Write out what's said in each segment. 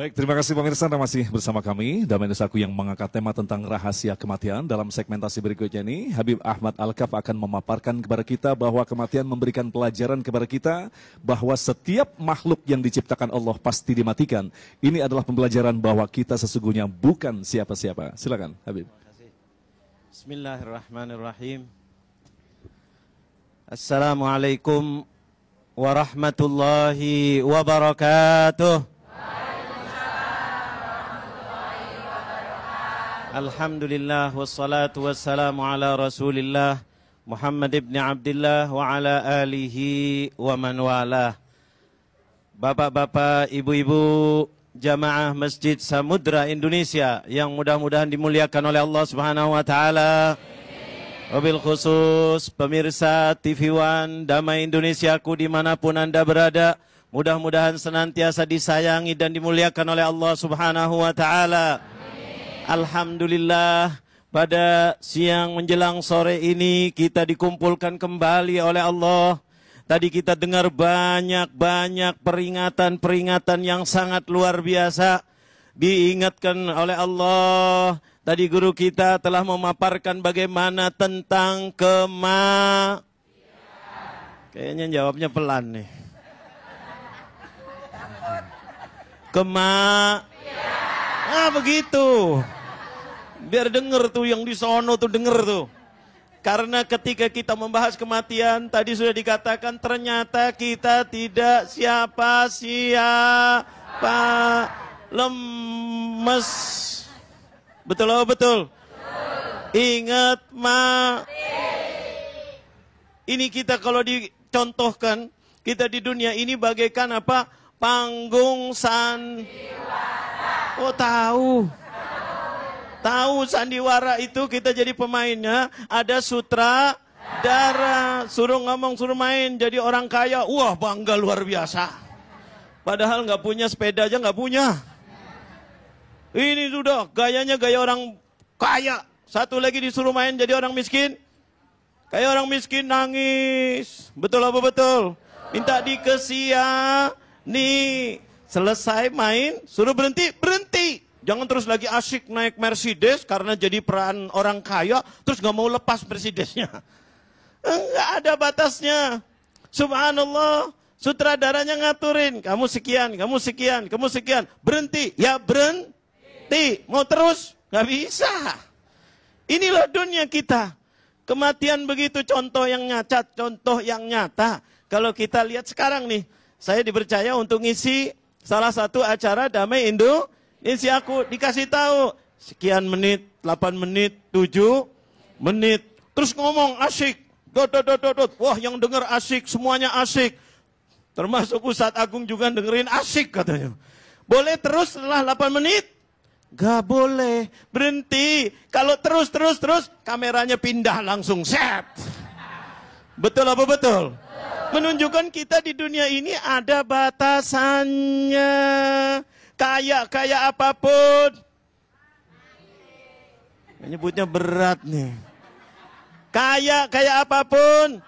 Baik, terima kasih pemirsa Anda masih bersama kami. Damai Desaku yang mengangkat tema tentang rahasia kematian. Dalam segmentasi berikutnya ini, Habib Ahmad Al-Kaf akan memaparkan kepada kita bahwa kematian memberikan pelajaran kepada kita bahwa setiap makhluk yang diciptakan Allah pasti dimatikan. Ini adalah pembelajaran bahwa kita sesungguhnya bukan siapa-siapa. Silakan, Habib. Bismillahirrahmanirrahim. Assalamualaikum warahmatullahi wabarakatuh. Alhamdulillah wassalatu wassalamu ala Rasulillah Muhammad ibn Abdullah wa ala alihi wa man walah. Bapak-bapak, ibu-ibu, jamaah Masjid Samudra Indonesia yang mudah-mudahan dimuliakan oleh Allah Subhanahu wa taala. Wabil khusus pemirsa TV One Damai Indonesiaku di mana pun anda berada Mudah-mudahan senantiasa disayangi dan dimuliakan oleh Allah subhanahu wa ta'ala Alhamdulillah pada siang menjelang sore ini kita dikumpulkan kembali oleh Allah Tadi kita dengar banyak-banyak peringatan-peringatan yang sangat luar biasa Diingatkan oleh Allah Tadi guru kita telah memaparkan bagaimana tentang kema. Kayaknya jawabnya pelan nih. Kema. Ah begitu. Biar denger tuh yang di sono tuh denger tuh. Karena ketika kita membahas kematian, tadi sudah dikatakan ternyata kita tidak siapa-siapa lemes Betul atau betul? Ingat ma. Ini kita kalau dicontohkan, kita di dunia ini bagaikan apa? Panggung sandiwara. Oh tahu. Tahu sandiwara itu kita jadi pemainnya, ada sutra darah, suruh ngomong, suruh main, jadi orang kaya, wah bangga luar biasa. Padahal nggak punya sepeda aja nggak punya. Ini sudah gayanya gaya orang kaya. Satu lagi disuruh main jadi orang miskin. Kayak orang miskin nangis. Betul apa betul? Minta dikesia. Nih, selesai main, suruh berhenti, berhenti. Jangan terus lagi asyik naik Mercedes karena jadi peran orang kaya, terus gak mau lepas Mercedesnya. Enggak ada batasnya. Subhanallah, sutradaranya ngaturin. Kamu sekian, kamu sekian, kamu sekian. Berhenti, ya berhenti. Mau terus? Gak bisa. Inilah dunia kita. Kematian begitu contoh yang nyata, contoh yang nyata. Kalau kita lihat sekarang nih, saya dipercaya untuk ngisi salah satu acara Damai Indo. Isi aku dikasih tahu sekian menit, 8 menit, 7 menit. Terus ngomong asyik. Dot, dot, dot, dot. Wah yang dengar asyik, semuanya asyik. Termasuk Ustadz Agung juga dengerin asyik katanya. Boleh terus setelah 8 menit? Gak boleh, berhenti. Kalau terus, terus, terus, kameranya pindah langsung, set. Betul apa betul? Menunjukkan kita di dunia ini ada batasannya. Kaya-kaya apa pun. Menyebutnya berat nih. Kaya-kaya apa pun.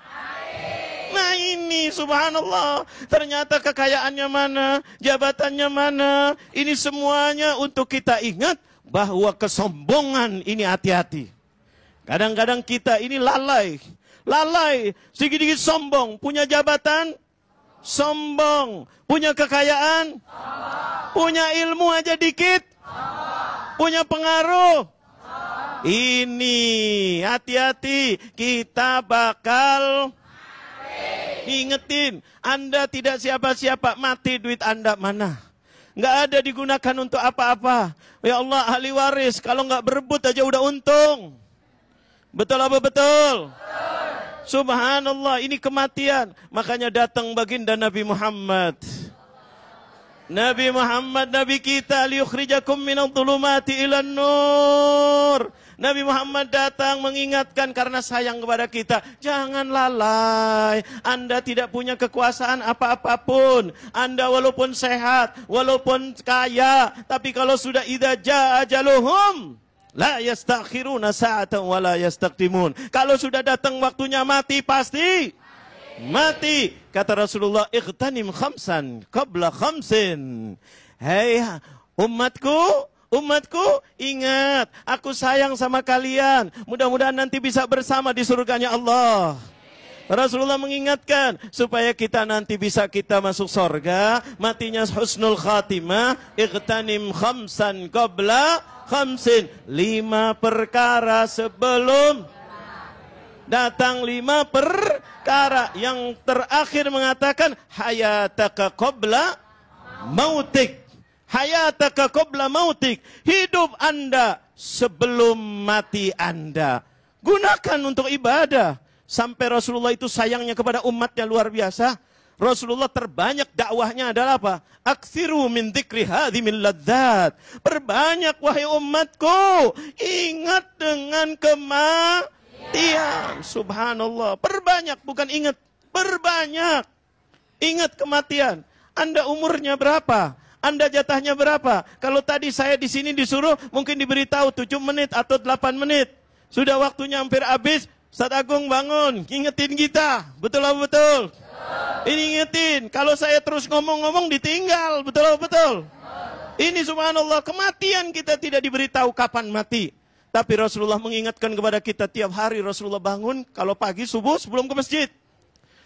Nah ini subhanallah. Ternyata kekayaannya mana, jabatannya mana. Ini semuanya untuk kita ingat bahwa kesombongan ini hati-hati. Kadang-kadang kita ini lalai. Lalai, sedikit-sedikit sombong. Punya jabatan, sombong. Punya kekayaan, sombong. punya ilmu aja dikit, sombong. punya pengaruh. Ini hati-hati, kita bakal Ingetin, Anda tidak siapa-siapa, mati duit Anda mana? Nggak ada digunakan untuk apa-apa. Ya Allah, ahli waris, kalau nggak berebut aja udah untung. Betul apa betul? betul. Subhanallah, ini kematian. Makanya datang baginda Nabi Muhammad. Nabi Muhammad, Nabi kita, liyukhrijakum minal dhulumati ilan nur. Nabi Muhammad datang mengingatkan karena sayang kepada kita. Jangan lalai. Anda tidak punya kekuasaan apa-apapun. Anda walaupun sehat, walaupun kaya. Tapi kalau sudah idha ja'ajaluhum. La yastakhiruna sa'atan wa la yastaqdimun. Kalau sudah datang waktunya mati, pasti mati. Kata Rasulullah, ikhtanim khamsan qabla khamsin. Hei Umatku, umatku, ingat, aku sayang sama kalian. Mudah-mudahan nanti bisa bersama di surganya Allah. Rasulullah mengingatkan supaya kita nanti bisa kita masuk sorga, matinya husnul khatimah, iqtanim khamsan qabla khamsin. Lima perkara sebelum datang lima perkara. Yang terakhir mengatakan hayataka qabla mautik. Hayataka qabla mautik. Hidup Anda sebelum mati Anda. Gunakan untuk ibadah. Sampai Rasulullah itu sayangnya kepada umatnya luar biasa. Rasulullah terbanyak dakwahnya adalah apa? Aksiru min dzikri hadhimil ladzat. Perbanyak wahai umatku, ingat dengan kematian. Subhanallah. Perbanyak bukan ingat, perbanyak. Ingat kematian. Anda umurnya berapa? Anda jatahnya berapa? Kalau tadi saya di sini disuruh mungkin diberitahu 7 menit atau 8 menit. Sudah waktunya hampir habis, Ustaz Agung bangun, ingetin kita. Betul apa betul? Ini ingetin. Kalau saya terus ngomong-ngomong ditinggal. Betul? betul. Ini subhanallah, kematian kita tidak diberitahu kapan mati. Tapi Rasulullah mengingatkan kepada kita tiap hari Rasulullah bangun kalau pagi subuh sebelum ke masjid.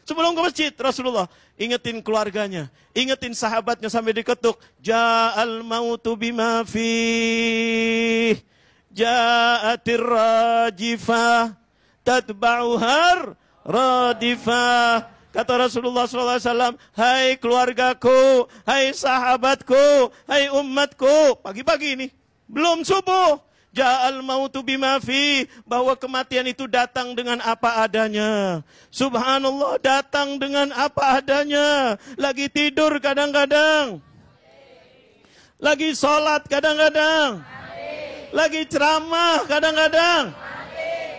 Sebelum ke masjid Rasulullah ingetin keluarganya, ingetin sahabatnya sampai diketuk, ja'al mautu bima fi ja'atir rajifah tatba'uhar radifah. Kata Rasulullah SAW, hai keluargaku, hai sahabatku, hai umatku. Pagi-pagi ini, belum subuh. Ja'al mautu bima fi. Bahwa kematian itu datang dengan apa adanya. Subhanallah, datang dengan apa adanya. Lagi tidur kadang-kadang. Lagi sholat kadang-kadang. Lagi ceramah kadang-kadang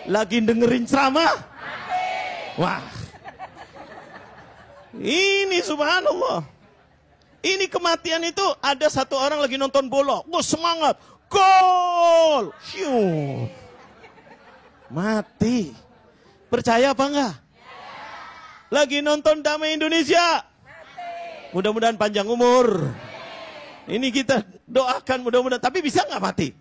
lagi dengerin ceramah? Wah. Ini subhanallah. Ini kematian itu ada satu orang lagi nonton bola. Wah semangat. Gol. Mati. Percaya apa enggak? Lagi nonton Damai Indonesia. Mudah-mudahan panjang umur. Ini kita doakan mudah-mudahan. Tapi bisa nggak mati?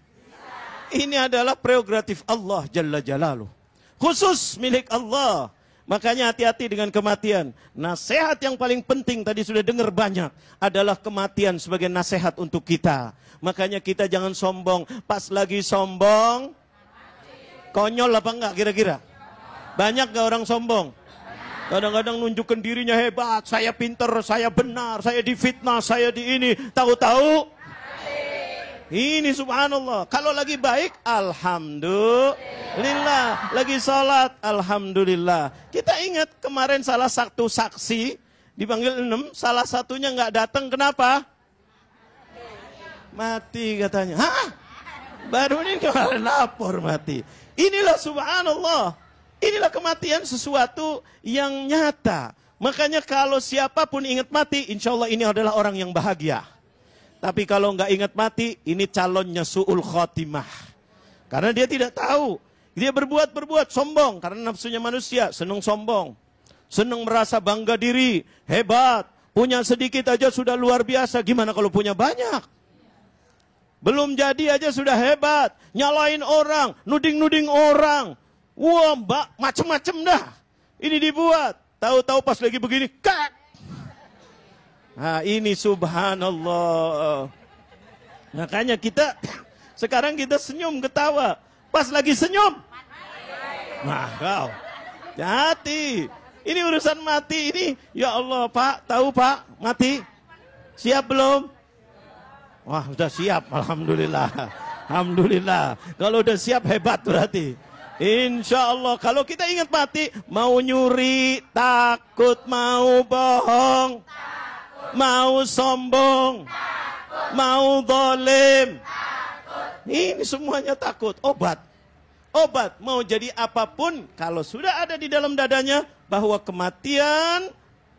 Ini adalah prerogatif Allah Jalla Jalaluh. Khusus milik Allah. Makanya hati-hati dengan kematian. Nasihat yang paling penting tadi sudah dengar banyak adalah kematian sebagai nasihat untuk kita. Makanya kita jangan sombong. Pas lagi sombong, konyol apa enggak kira-kira? Banyak gak orang sombong? Kadang-kadang nunjukkan dirinya hebat, saya pinter, saya benar, saya difitnah, saya di ini. Tahu-tahu ini subhanallah. Kalau lagi baik, alhamdulillah. Lagi sholat, alhamdulillah. Kita ingat kemarin salah satu saksi dipanggil enam, salah satunya nggak datang. Kenapa? Mati katanya. Hah? Baru ini kemarin lapor mati. Inilah subhanallah. Inilah kematian sesuatu yang nyata. Makanya kalau siapa pun ingat mati, insya Allah ini adalah orang yang bahagia. Tapi kalau nggak ingat mati, ini calonnya su'ul khotimah. Karena dia tidak tahu. Dia berbuat-berbuat sombong. Karena nafsunya manusia, senang sombong. Senang merasa bangga diri, hebat. Punya sedikit aja sudah luar biasa. Gimana kalau punya banyak? Belum jadi aja sudah hebat. Nyalain orang, nuding-nuding orang. Wah, mbak, macem-macem dah. Ini dibuat. Tahu-tahu pas lagi begini, kak, Nah, ini subhanallah. Makanya kita sekarang kita senyum ketawa. Pas lagi senyum. Nah, kau. Hati. Ini urusan mati ini. Ya Allah, Pak, tahu Pak, mati. Siap belum? Wah, sudah siap. Alhamdulillah. Alhamdulillah. Kalau udah siap hebat berarti. Insya Allah kalau kita ingat mati mau nyuri takut mau bohong mau sombong, mau dolim. Ini semuanya takut. Obat. Obat mau jadi apa pun kalau sudah ada di dalam dadanya bahwa kematian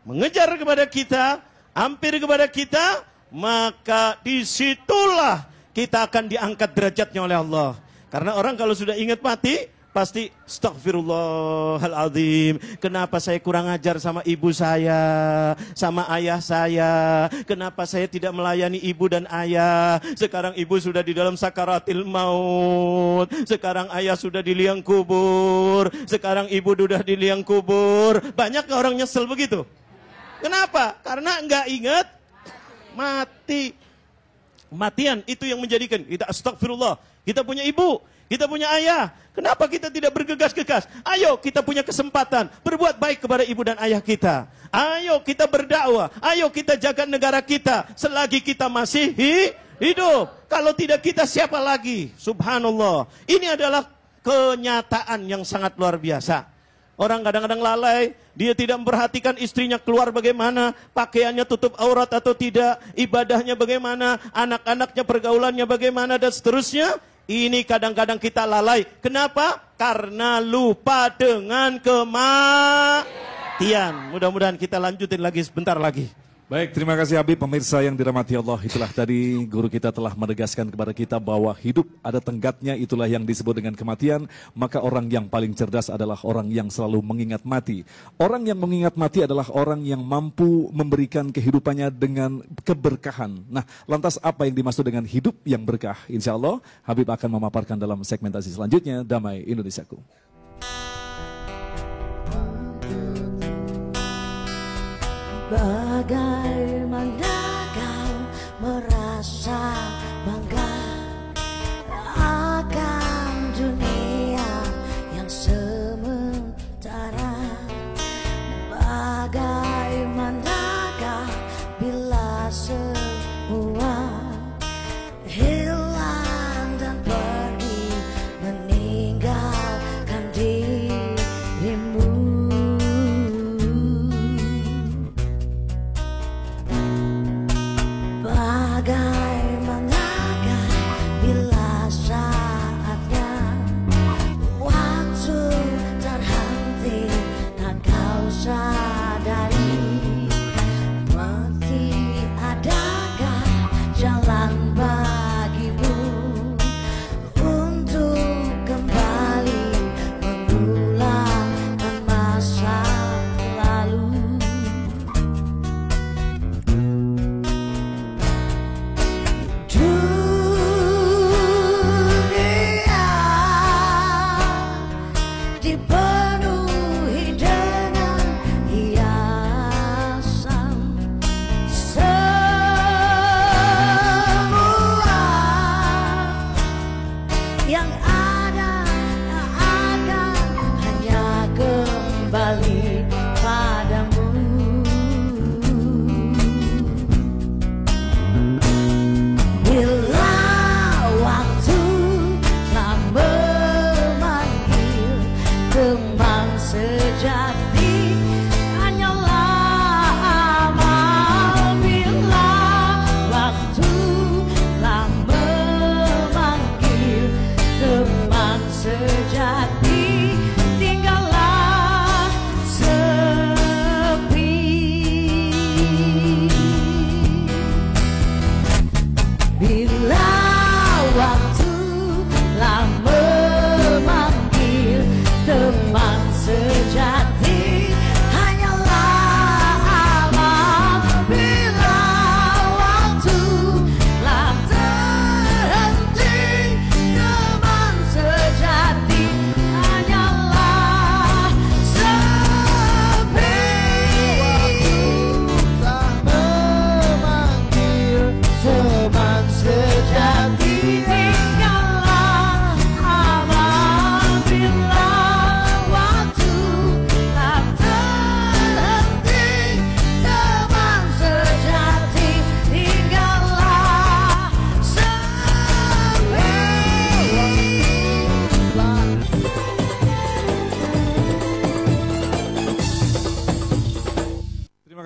mengejar kepada kita, hampir kepada kita, maka di situlah kita akan diangkat derajatnya oleh Allah. Karena orang kalau sudah ingat mati, pasti astagfirullahaladzim. Kenapa saya kurang ajar sama ibu saya, sama ayah saya? Kenapa saya tidak melayani ibu dan ayah? Sekarang ibu sudah di dalam sakaratil maut. Sekarang ayah sudah di liang kubur. Sekarang ibu sudah di liang kubur. Banyak orang nyesel begitu? Kenapa? Karena enggak ingat mati. Kematian itu yang menjadikan kita astagfirullah. Kita punya ibu, kita punya ayah. Kenapa kita tidak bergegas-gegas? Ayo kita punya kesempatan berbuat baik kepada ibu dan ayah kita. Ayo kita berdakwah. Ayo kita jaga negara kita selagi kita masih hidup. Kalau tidak kita siapa lagi? Subhanallah. Ini adalah kenyataan yang sangat luar biasa. Orang kadang-kadang lalai, dia tidak memperhatikan istrinya keluar bagaimana, pakaiannya tutup aurat atau tidak, ibadahnya bagaimana, anak-anaknya pergaulannya bagaimana dan seterusnya. Ini kadang-kadang kita lalai. Kenapa? Karena lupa dengan kematian. Mudah-mudahan kita lanjutin lagi sebentar lagi. Baik, terima kasih Habib, pemirsa yang dirahmati Allah. Itulah tadi guru kita telah menegaskan kepada kita bahwa hidup ada tenggatnya, itulah yang disebut dengan kematian. Maka orang yang paling cerdas adalah orang yang selalu mengingat mati. Orang yang mengingat mati adalah orang yang mampu memberikan kehidupannya dengan keberkahan. Nah, lantas apa yang dimaksud dengan hidup yang berkah? Insya Allah, Habib akan memaparkan dalam segmentasi selanjutnya, Damai Indonesiaku. Bagaimana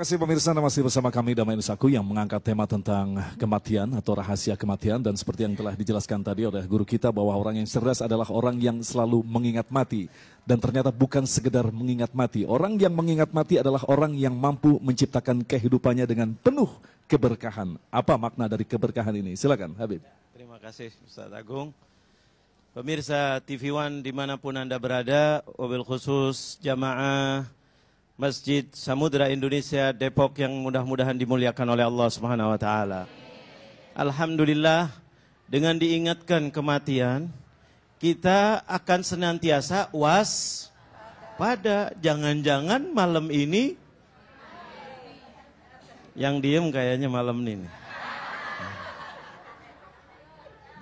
kasih pemirsa Anda masih bersama kami Damai Nusaku yang mengangkat tema tentang kematian atau rahasia kematian dan seperti yang telah dijelaskan tadi oleh guru kita bahwa orang yang cerdas adalah orang yang selalu mengingat mati dan ternyata bukan sekedar mengingat mati. Orang yang mengingat mati adalah orang yang mampu menciptakan kehidupannya dengan penuh keberkahan. Apa makna dari keberkahan ini? Silakan Habib. Terima kasih Ustaz Agung. Pemirsa TV One di mana pun Anda berada, wabil khusus jamaah Masjid Samudra Indonesia Depok yang mudah-mudahan dimuliakan oleh Allah Subhanahu wa taala. Alhamdulillah dengan diingatkan kematian kita akan senantiasa was pada jangan-jangan malam ini yang diem kayaknya malam ini.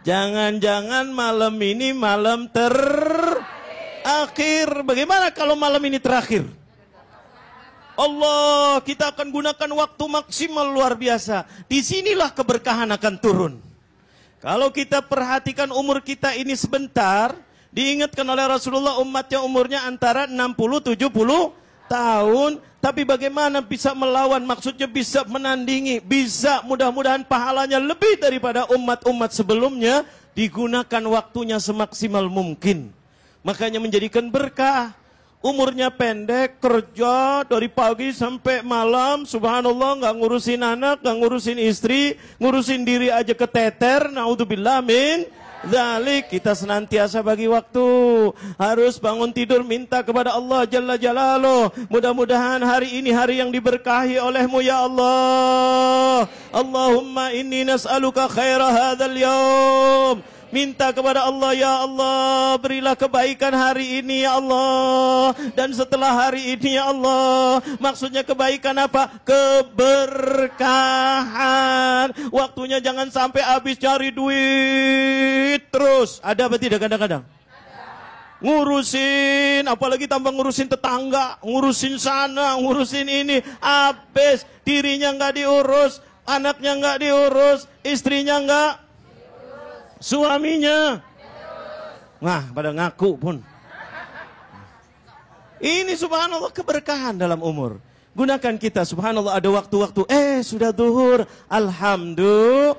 Jangan-jangan malam ini malam terakhir. Bagaimana kalau malam ini terakhir? Allah, kita akan gunakan waktu maksimal luar biasa. Di sinilah keberkahan akan turun. Kalau kita perhatikan umur kita ini sebentar, diingatkan oleh Rasulullah umatnya umurnya antara 60-70 tahun. Tapi bagaimana bisa melawan, maksudnya bisa menandingi, bisa mudah-mudahan pahalanya lebih daripada umat-umat sebelumnya, digunakan waktunya semaksimal mungkin. Makanya menjadikan berkah. Umurnya pendek, kerja dari pagi sampai malam, subhanallah nggak ngurusin anak, nggak ngurusin istri, ngurusin diri aja keteter, naudzubillah min. Zalik kita senantiasa bagi waktu. Harus bangun tidur minta kepada Allah Jalla Jalaluh. Mudah-mudahan hari ini hari yang diberkahi olehmu ya Allah. Allahumma inni nas'aluka khaira hadzal yaum Minta kepada Allah ya Allah berilah kebaikan hari ini ya Allah. Dan setelah hari ini ya Allah. Maksudnya kebaikan apa? Keberkahan. Waktunya jangan sampai habis cari duit terus. Ada apa tidak kadang-kadang? Ngurusin apalagi tambah ngurusin tetangga ngurusin sana ngurusin ini. Habis dirinya nggak diurus anaknya nggak diurus istrinya nggak suaminya. Nah, pada ngaku pun. Ini subhanallah keberkahan dalam umur. Gunakan kita subhanallah ada waktu-waktu eh sudah duhur alhamdulillah.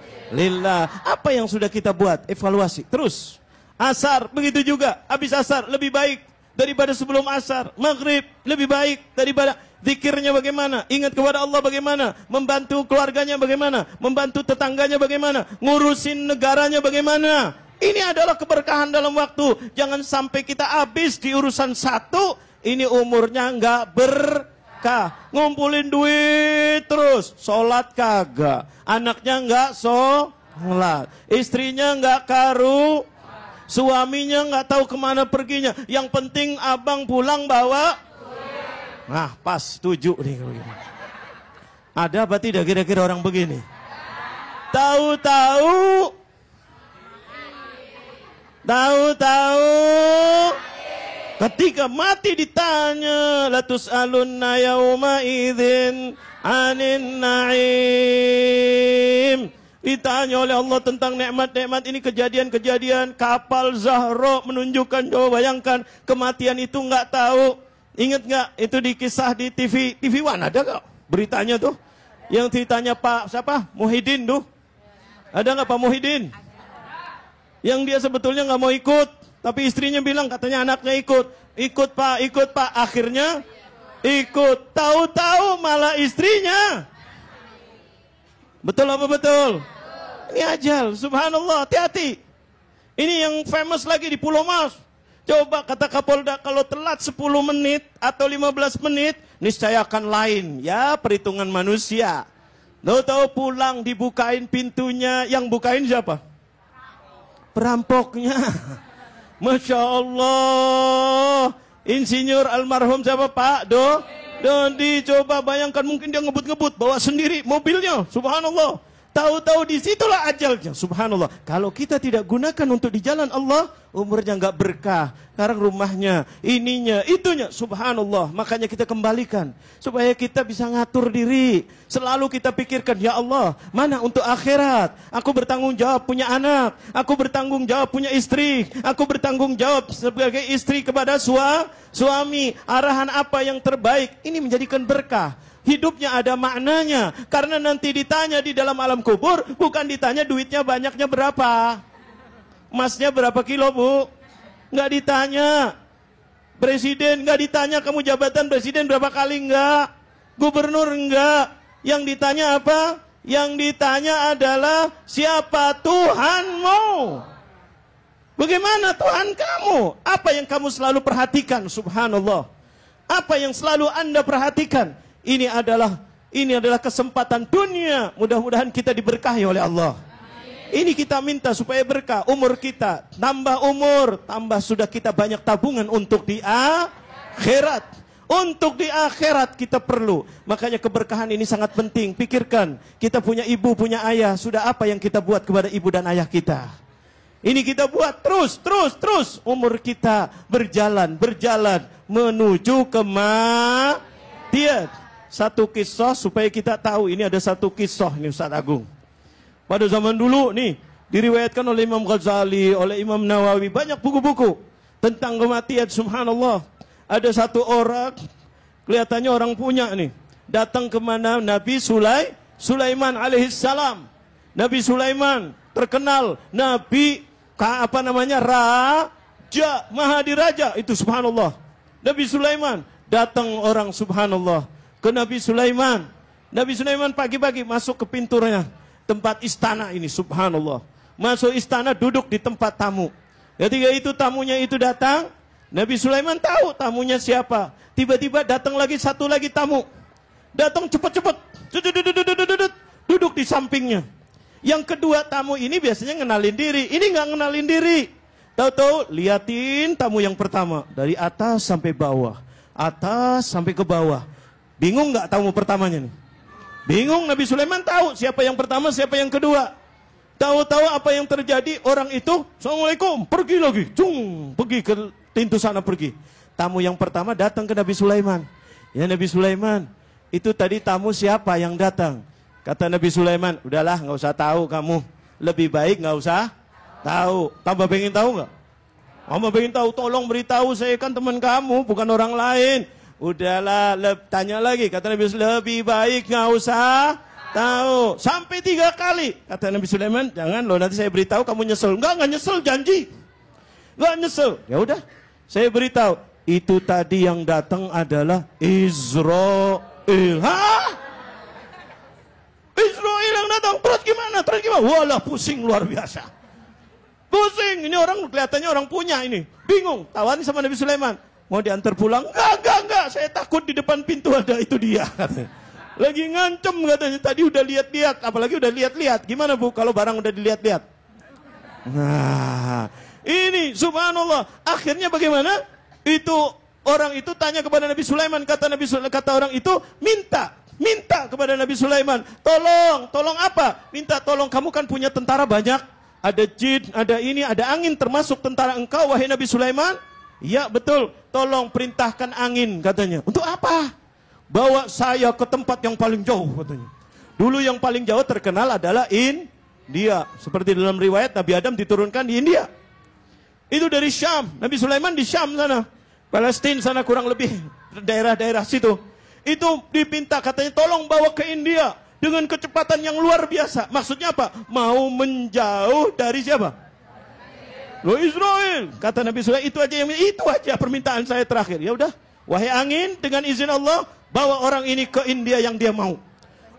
Apa yang sudah kita buat? Evaluasi. Terus asar begitu juga. Habis asar lebih baik daripada sebelum asar. Maghrib lebih baik daripada zikirnya bagaimana? Ingat kepada Allah bagaimana? Membantu keluarganya bagaimana? Membantu tetangganya bagaimana? Ngurusin negaranya bagaimana? Ini adalah keberkahan dalam waktu. Jangan sampai kita habis di urusan satu, ini umurnya nggak berkah. Ngumpulin duit terus, sholat kagak. Anaknya nggak sholat. Istrinya nggak karu, Suaminya nggak tahu ke mana perginya. Yang penting abang pulang bawa. Nah pas, tujuh nih kalau gitu. Ada apa tidak kira-kira orang begini? Tahu-tahu. Tahu-tahu. Ketika mati ditanya, latus alunna yauma idzin anin naim. Ditanya oleh Allah tentang nikmat-nikmat ini kejadian-kejadian kapal Zahra menunjukkan coba bayangkan kematian itu nggak tahu. Ingat nggak itu di kisah di TV TV One ada nggak beritanya tuh? Yang ceritanya Pak siapa? Muhyiddin tuh. Ada nggak Pak Muhyiddin? Yang dia sebetulnya nggak mau ikut, tapi istrinya bilang katanya anaknya ikut. Ikut Pak, ikut Pak. Akhirnya ikut. Tahu-tahu malah istrinya Betul apa betul? Ini ajal, subhanallah, hati-hati. Ini yang famous lagi di Pulau Mas. Coba kata Kapolda kalau telat 10 menit atau 15 menit, niscaya akan lain. Ya, perhitungan manusia. Tahu-tahu pulang dibukain pintunya, yang bukain siapa? Perampoknya. Masya Allah. Insinyur almarhum siapa Pak? Do? Dodi coba bayangkan mungkin dia ngebut-ngebut bawa sendiri mobilnya. Subhanallah. Tahu-tahu di situlah ajalnya. Subhanallah. Kalau kita tidak gunakan untuk di jalan Allah, umurnya nggak berkah. Sekarang rumahnya, ininya, itunya. Subhanallah. Makanya kita kembalikan. Supaya kita bisa ngatur diri. Selalu kita pikirkan, ya Allah, mana untuk akhirat? Aku bertanggung jawab punya anak. Aku bertanggung jawab punya istri. Aku bertanggung jawab sebagai istri kepada sua, suami. Arahan apa yang terbaik? Ini menjadikan berkah hidupnya ada maknanya. Karena nanti ditanya di dalam alam kubur, bukan ditanya duitnya banyaknya berapa. Emasnya berapa kilo bu? Nggak ditanya. Presiden nggak ditanya kamu jabatan presiden berapa kali nggak? Gubernur nggak? Yang ditanya apa? Yang ditanya adalah siapa Tuhanmu? Bagaimana Tuhan kamu? Apa yang kamu selalu perhatikan? Subhanallah. Apa yang selalu Anda perhatikan? Ini adalah ini adalah kesempatan dunia. Mudah-mudahan kita diberkahi oleh Allah. Ini kita minta supaya berkah umur kita. Tambah umur, tambah sudah kita banyak tabungan untuk di akhirat. Untuk di akhirat kita perlu. Makanya keberkahan ini sangat penting. Pikirkan, kita punya ibu, punya ayah. Sudah apa yang kita buat kepada ibu dan ayah kita? Ini kita buat terus, terus, terus. Umur kita berjalan, berjalan. Menuju kematian. Satu kisah supaya kita tahu. Ini ada satu kisah nih Ustaz Agung. Pada zaman dulu nih, diriwayatkan oleh Imam Ghazali, oleh Imam Nawawi. Banyak buku-buku tentang kematian, subhanallah. Ada satu orang, kelihatannya orang punya nih. Datang ke mana Nabi Sulai, Sulaiman alaihissalam. Nabi Sulaiman terkenal Nabi apa namanya Raja Mahadiraja itu subhanallah. Nabi Sulaiman datang orang subhanallah ke Nabi Sulaiman. Nabi Sulaiman pagi-pagi masuk ke pintunya tempat istana ini subhanallah. Masuk istana duduk di tempat tamu. Ketika itu tamunya itu datang, Nabi Sulaiman tahu tamunya siapa. Tiba-tiba datang lagi satu lagi tamu. Datang cepat-cepat. Duduk, duduk di sampingnya. Yang kedua tamu ini biasanya ngenalin diri. Ini nggak ngenalin diri. Tahu-tahu liatin tamu yang pertama dari atas sampai bawah, atas sampai ke bawah. Bingung nggak tamu pertamanya nih? Bingung Nabi Sulaiman tahu siapa yang pertama, siapa yang kedua. Tahu-tahu apa yang terjadi orang itu, Assalamualaikum, pergi lagi, cung, pergi ke pintu sana pergi. Tamu yang pertama datang ke Nabi Sulaiman. Ya Nabi Sulaiman, itu tadi tamu siapa yang datang? Kata Nabi Sulaiman, udahlah nggak usah tahu kamu. Lebih baik nggak usah tahu. Tambah pengen tahu nggak? Kamu pengen tahu, tolong beritahu saya kan teman kamu, bukan orang lain. Udahlah, le- tanya lagi. Kata Nabi Sulaiman, lebih baik nggak usah tahu. Sampai tiga kali. Kata Nabi Sulaiman, jangan loh nanti saya beritahu kamu nyesel. Enggak, enggak nyesel, janji. Enggak nyesel. Ya udah, saya beritahu. Itu tadi yang datang adalah Israel. Hah? Israel yang datang. Terus gimana? Terus gimana? Walah pusing luar biasa. Pusing. Ini orang kelihatannya orang punya ini. Bingung. Tawani sama Nabi Sulaiman. Mau diantar pulang? Enggak, enggak, enggak. Saya takut di depan pintu ada itu dia. Lagi ngancem katanya. Tadi udah lihat-lihat. Apalagi udah lihat-lihat. Gimana bu kalau barang udah dilihat-lihat? Nah, ini subhanallah. Akhirnya bagaimana? Itu orang itu tanya kepada Nabi Sulaiman. Kata Nabi Sulaiman, kata orang itu minta. Minta kepada Nabi Sulaiman. Tolong, tolong apa? Minta tolong kamu kan punya tentara banyak. Ada jin, ada ini, ada angin termasuk tentara engkau wahai Nabi Sulaiman. Ya betul, tolong perintahkan angin katanya. Untuk apa? Bawa saya ke tempat yang paling jauh katanya. Dulu yang paling jauh terkenal adalah India. Seperti dalam riwayat Nabi Adam diturunkan di India. Itu dari Syam. Nabi Sulaiman di Syam sana. Palestina sana kurang lebih daerah-daerah situ. Itu dipinta katanya tolong bawa ke India dengan kecepatan yang luar biasa. Maksudnya apa? Mau menjauh dari siapa? Lo Israel, kata Nabi Sulaiman itu aja yang itu aja permintaan saya terakhir. Ya udah, wahai angin dengan izin Allah bawa orang ini ke India yang dia mau.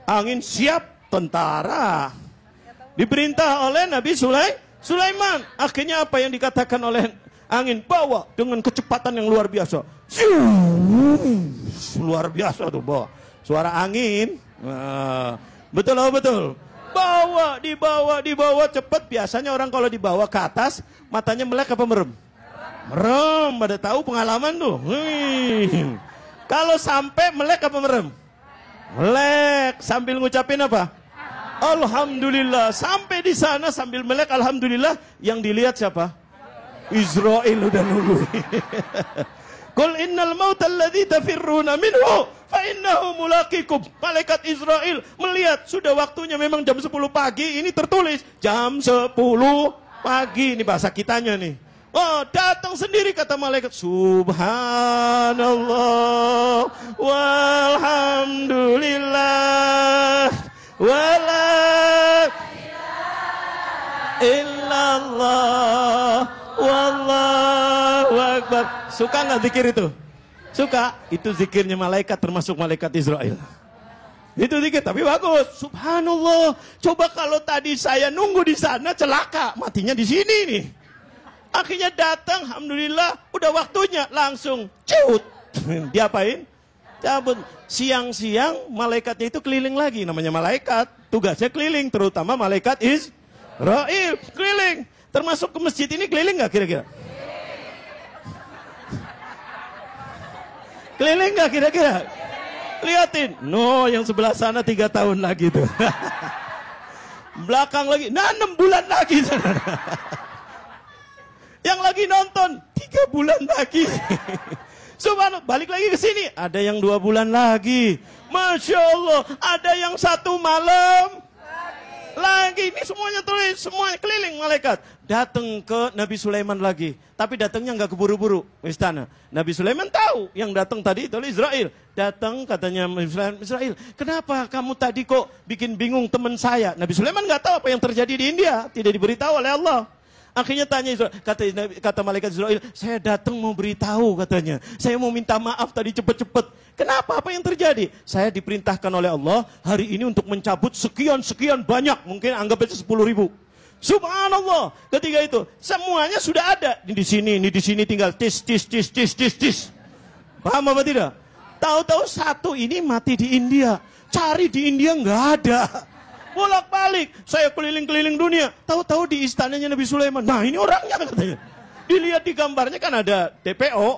Angin siap tentara. Diperintah oleh Nabi Sulai, Sulaiman. Akhirnya apa yang dikatakan oleh angin bawa dengan kecepatan yang luar biasa. Luar biasa tuh bawa. Suara angin. Betul apa betul? Bawa, dibawa, dibawa cepat. Biasanya orang kalau dibawa ke atas, matanya melek apa merem? Merem, pada tahu pengalaman tuh. Kalau sampai melek apa merem? Melek, sambil ngucapin apa? Alhamdulillah. Sampai di sana sambil melek Alhamdulillah. Yang dilihat siapa? Israel udah nunggu. Kul innal mauta alladhi tafirruna minhu fa innahu mulaqikum. Malaikat Israel melihat sudah waktunya memang jam 10 pagi. Ini tertulis jam 10 pagi. Ini bahasa kitanya nih. Oh, datang sendiri kata malaikat. Subhanallah walhamdulillah wala illallah wallahu akbar. Suka nggak zikir itu? Suka. Itu zikirnya malaikat termasuk malaikat Israel. Itu zikir tapi bagus. Subhanallah. Coba kalau tadi saya nunggu di sana celaka, matinya di sini nih. Akhirnya datang, alhamdulillah, udah waktunya langsung cut. Diapain? Cabut. Siang-siang malaikatnya itu keliling lagi, namanya malaikat. Tugasnya keliling, terutama malaikat Israel keliling. Termasuk ke masjid ini keliling nggak kira-kira? Keliling nggak kira-kira? Liatin, no yang sebelah sana tiga tahun lagi tuh. Belakang lagi, nah enam bulan lagi. yang lagi nonton tiga bulan lagi. Subhanallah, balik lagi ke sini. Ada yang dua bulan lagi. Masya Allah, ada yang satu malam lagi. Ini semuanya tulis, semuanya keliling malaikat. Datang ke Nabi Sulaiman lagi. Tapi datangnya nggak keburu-buru istana. Nabi Sulaiman tahu yang datang tadi itu Israel. Datang katanya Israel, kenapa kamu tadi kok bikin bingung teman saya? Nabi Sulaiman nggak tahu apa yang terjadi di India. Tidak diberitahu oleh Allah. Akhirnya tanya Israel, kata, kata malaikat Israel, saya datang mau beritahu katanya. Saya mau minta maaf tadi cepet-cepet. Kenapa? Apa yang terjadi? Saya diperintahkan oleh Allah hari ini untuk mencabut sekian-sekian banyak. Mungkin anggap aja 10 ribu. Subhanallah. Ketika itu semuanya sudah ada. Ini di sini, ini di sini tinggal tis, tis, tis, tis, tis, tis. Paham apa tidak? Tahu-tahu satu ini mati di India. Cari di India nggak ada. Bolak-balik. Saya keliling-keliling dunia. Tahu-tahu di istananya Nabi Sulaiman. Nah ini orangnya katanya. Dilihat di gambarnya kan ada DPO.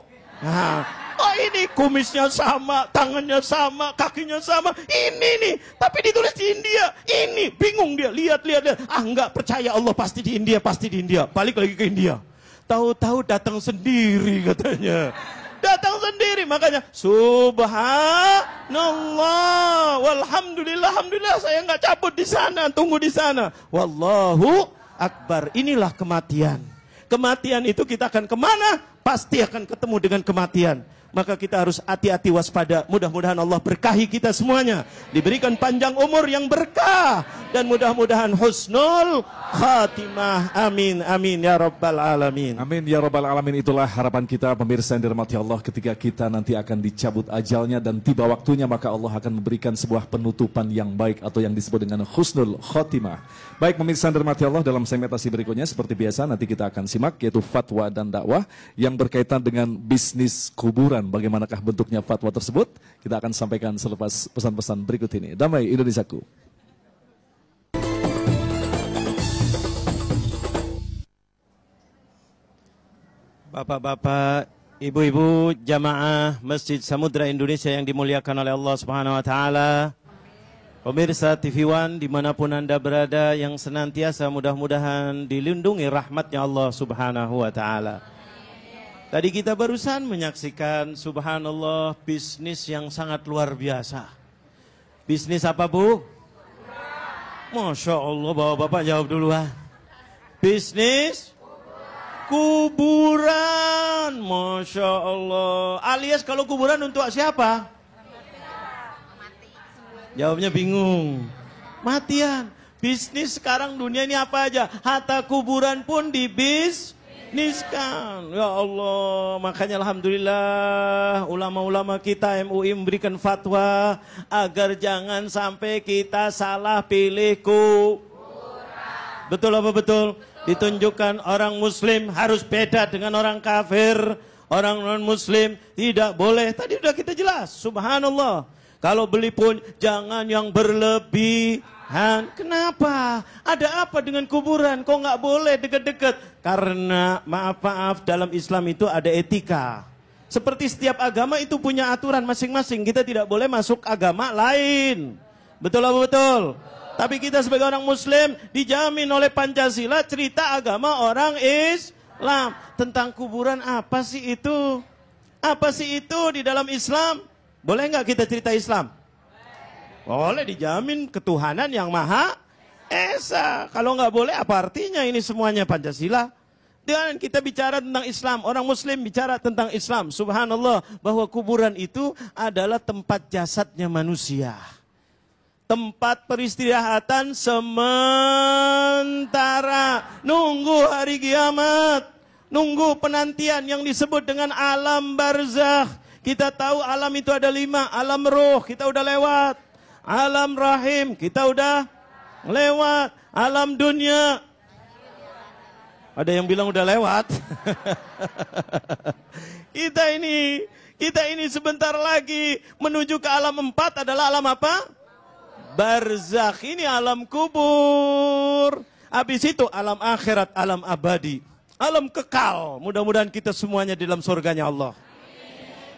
Nah, oh ini kumisnya sama, tangannya sama, kakinya sama. Ini nih. Tapi ditulis di India. Ini. Bingung dia. Lihat, lihat, lihat. Ah nggak percaya Allah pasti di India, pasti di India. Balik lagi ke India. Tahu-tahu datang sendiri katanya datang sendiri. Makanya subhanallah. Walhamdulillah alhamdulillah saya nggak cabut di sana. Tunggu di sana. Wallahu akbar. Inilah kematian. Kematian itu kita akan ke mana? Pasti akan ketemu dengan kematian. Maka kita harus hati-hati waspada. Mudah-mudahan Allah berkahi kita semuanya. Diberikan panjang umur yang berkah. Dan mudah-mudahan husnul khatimah. Amin, amin ya rabbal alamin. Amin ya robbal alamin itulah harapan kita pemirsa yang dirahmati Allah ketika kita nanti akan dicabut ajalnya dan tiba waktunya maka Allah akan memberikan sebuah penutupan yang baik atau yang disebut dengan husnul khotimah. Baik pemirsa yang dirahmati Allah dalam segmentasi berikutnya seperti biasa nanti kita akan simak yaitu fatwa dan dakwah yang berkaitan dengan bisnis kuburan. Bagaimanakah bentuknya fatwa tersebut? Kita akan sampaikan selepas pesan-pesan berikut ini. Damai Indonesiaku. Bapak-bapak, ibu-ibu, jamaah Masjid Samudra Indonesia yang dimuliakan oleh Allah Subhanahu wa taala. Pemirsa TV One di mana pun anda berada yang senantiasa mudah-mudahan dilindungi rahmatnya Allah Subhanahu wa taala. Tadi kita barusan menyaksikan subhanallah bisnis yang sangat luar biasa. Bisnis apa bu? Masya Allah bapak-bapak jawab duluan. Bisnis kuburan. Masya Allah. Alias kalau kuburan untuk siapa? Jawabnya bingung. Matian. Bisnis sekarang dunia ini apa aja? Hatta kuburan pun dibisniskan. Ya Allah. Makanya Alhamdulillah ulama-ulama kita MUI memberikan fatwa agar jangan sampai kita salah pilih kuburan. Betul apa betul? Ditunjukkan orang muslim harus beda dengan orang kafir. Orang non muslim tidak boleh. Tadi sudah kita jelas. Subhanallah. Kalau beli pun jangan yang berlebihan. Kenapa? Ada apa dengan kuburan? Kok nggak boleh deket-deket? Karena maaf-maaf dalam Islam itu ada etika. Seperti setiap agama itu punya aturan masing-masing. Kita tidak boleh masuk agama lain. Betul apa betul? Tapi kita sebagai orang muslim dijamin oleh Pancasila cerita agama orang Islam. Tentang kuburan apa sih itu? Apa sih itu di dalam Islam? Boleh nggak kita cerita Islam? Boleh dijamin ketuhanan yang maha esa. Kalau nggak boleh apa artinya ini semuanya Pancasila? Dan kita bicara tentang Islam, orang Muslim bicara tentang Islam. Subhanallah, bahwa kuburan itu adalah tempat jasadnya manusia tempat peristirahatan sementara. Nunggu hari kiamat. Nunggu penantian yang disebut dengan alam barzakh. Kita tahu alam itu ada lima. Alam roh kita udah lewat. Alam rahim kita udah lewat. Alam dunia. Ada yang bilang udah lewat. kita ini, kita ini sebentar lagi menuju ke alam empat adalah alam apa? Barzakh. Ini alam kubur. Habis itu alam akhirat, alam abadi. Alam kekal. Mudah-mudahan kita semuanya di dalam surganya Allah.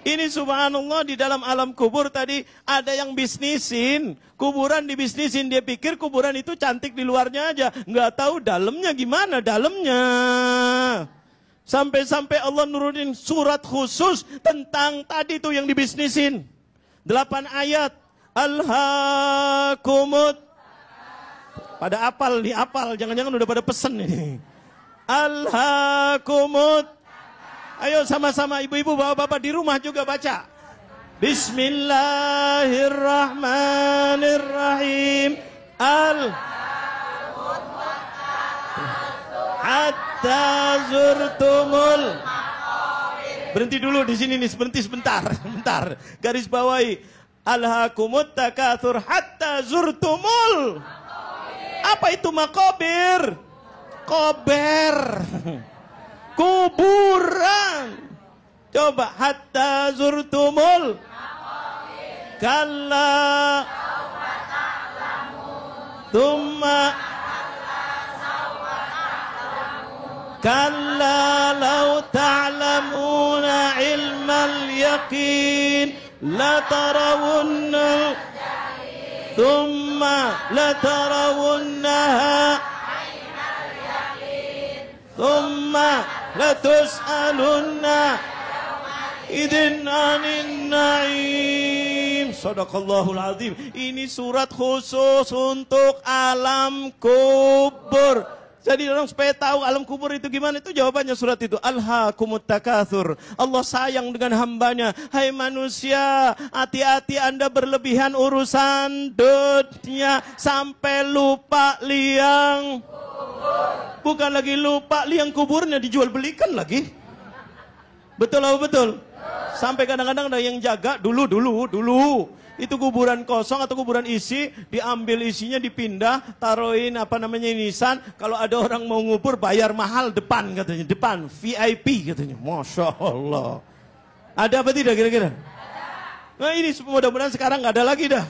Ini subhanallah di dalam alam kubur tadi ada yang bisnisin. Kuburan dibisnisin. Dia pikir kuburan itu cantik di luarnya aja. Nggak tahu dalamnya gimana dalamnya. Sampai-sampai Allah nurunin surat khusus tentang tadi tuh yang dibisnisin. Delapan ayat. Alhaakumut. Pada apal nih apal. Jangan-jangan udah pada pesen ini. Alhaakumut Ayo sama-sama ibu-ibu bapak-bapak di rumah juga baca. Bismillahirrahmanirrahim. Al Hatta zurtumul Berhenti dulu di sini nih, berhenti sebentar, sebentar. Garis bawahi. Alhaakumut takatsur hatta zurtumul. Apa itu makobir? Kober kuburan. Coba hatta zurtumul kalla Tumma Kalla law ta'lamuna ilmal yaqin Thumma la tarawunnaha Thumma latus'alunna idin anin na'im. Sadaqallahul azim. Ini surat khusus untuk alam kubur. Jadi orang supaya tahu alam kubur itu gimana itu jawabannya surat itu. Alhaakumut. Allah sayang dengan hambanya. Hai manusia, hati-hati Anda berlebihan urusan dunia sampai lupa liang Bukan lagi lupa liang kuburnya dijual belikan lagi. Betul apa betul? Sampai kadang-kadang ada yang jaga dulu dulu dulu. Itu kuburan kosong atau kuburan isi, diambil isinya dipindah, taruhin apa namanya nisan. Kalau ada orang mau ngubur bayar mahal depan katanya, depan VIP katanya. Masya Allah. Ada apa tidak kira-kira? Nah ini mudah-mudahan sekarang nggak ada lagi dah.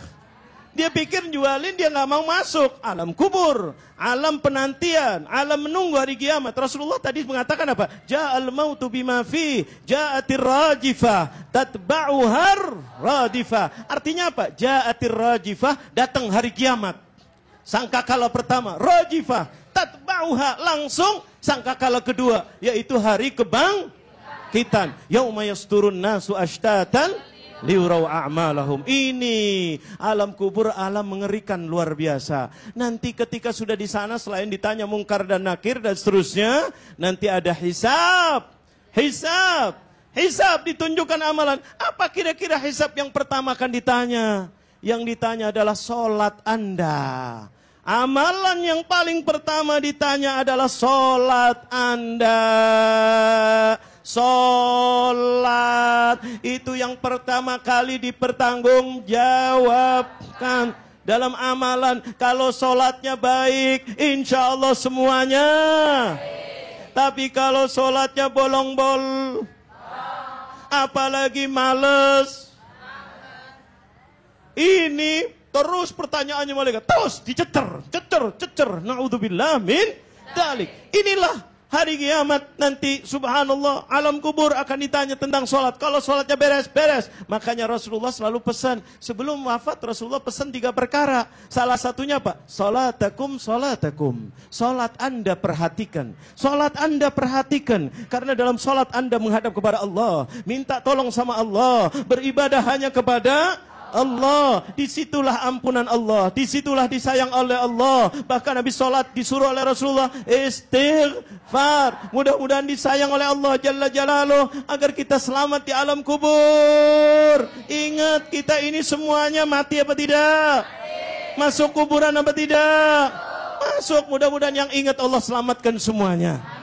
Dia pikir jualin dia nggak mau masuk alam kubur, alam penantian, alam menunggu hari kiamat. Rasulullah tadi mengatakan apa? Ja'al mautu bima fi, ja'atir rajifah, tatba'uhar radifah. Artinya apa? Ja'atir rajifah, datang hari kiamat. Sangka kala pertama, rajifah, tatba'uha, langsung sangka kala kedua, yaitu hari kebangkitan. Yauma yasturun nasu ashtatan liurau a'malahum. Ini alam kubur alam mengerikan luar biasa. Nanti ketika sudah di sana selain ditanya mungkar dan nakir dan seterusnya, nanti ada hisab. Hisab. Hisab ditunjukkan amalan. Apa kira-kira hisab yang pertama akan ditanya? Yang ditanya adalah solat Anda. Amalan yang paling pertama ditanya adalah solat Anda. Solat itu yang pertama kali dipertanggungjawabkan dalam amalan. Kalau solatnya baik, insya Allah semuanya. Tapi kalau solatnya bolong-bol, apalagi males. Ini terus pertanyaannya malaikat terus dicecer, cecer, cecer. Naudzubillah min dalik. Inilah Hari kiamat nanti subhanallah alam kubur akan ditanya tentang sholat. Kalau sholatnya beres-beres. Makanya Rasulullah selalu pesan. Sebelum wafat Rasulullah pesan tiga perkara. Salah satunya apa? Salatakum, salatakum. Sholat anda perhatikan. Sholat anda perhatikan. Karena dalam sholat anda menghadap kepada Allah. Minta tolong sama Allah. Beribadah hanya kepada Allah. Disitulah ampunan Allah. Disitulah disayang oleh Allah. Bahkan Nabi Salat disuruh oleh Rasulullah istighfar. Mudah-mudahan disayang oleh Allah Jalla Jalaluh agar kita selamat di alam kubur. Ingat kita ini semuanya mati apa tidak? Masuk kuburan apa tidak? Masuk. Mudah-mudahan yang ingat Allah selamatkan semuanya.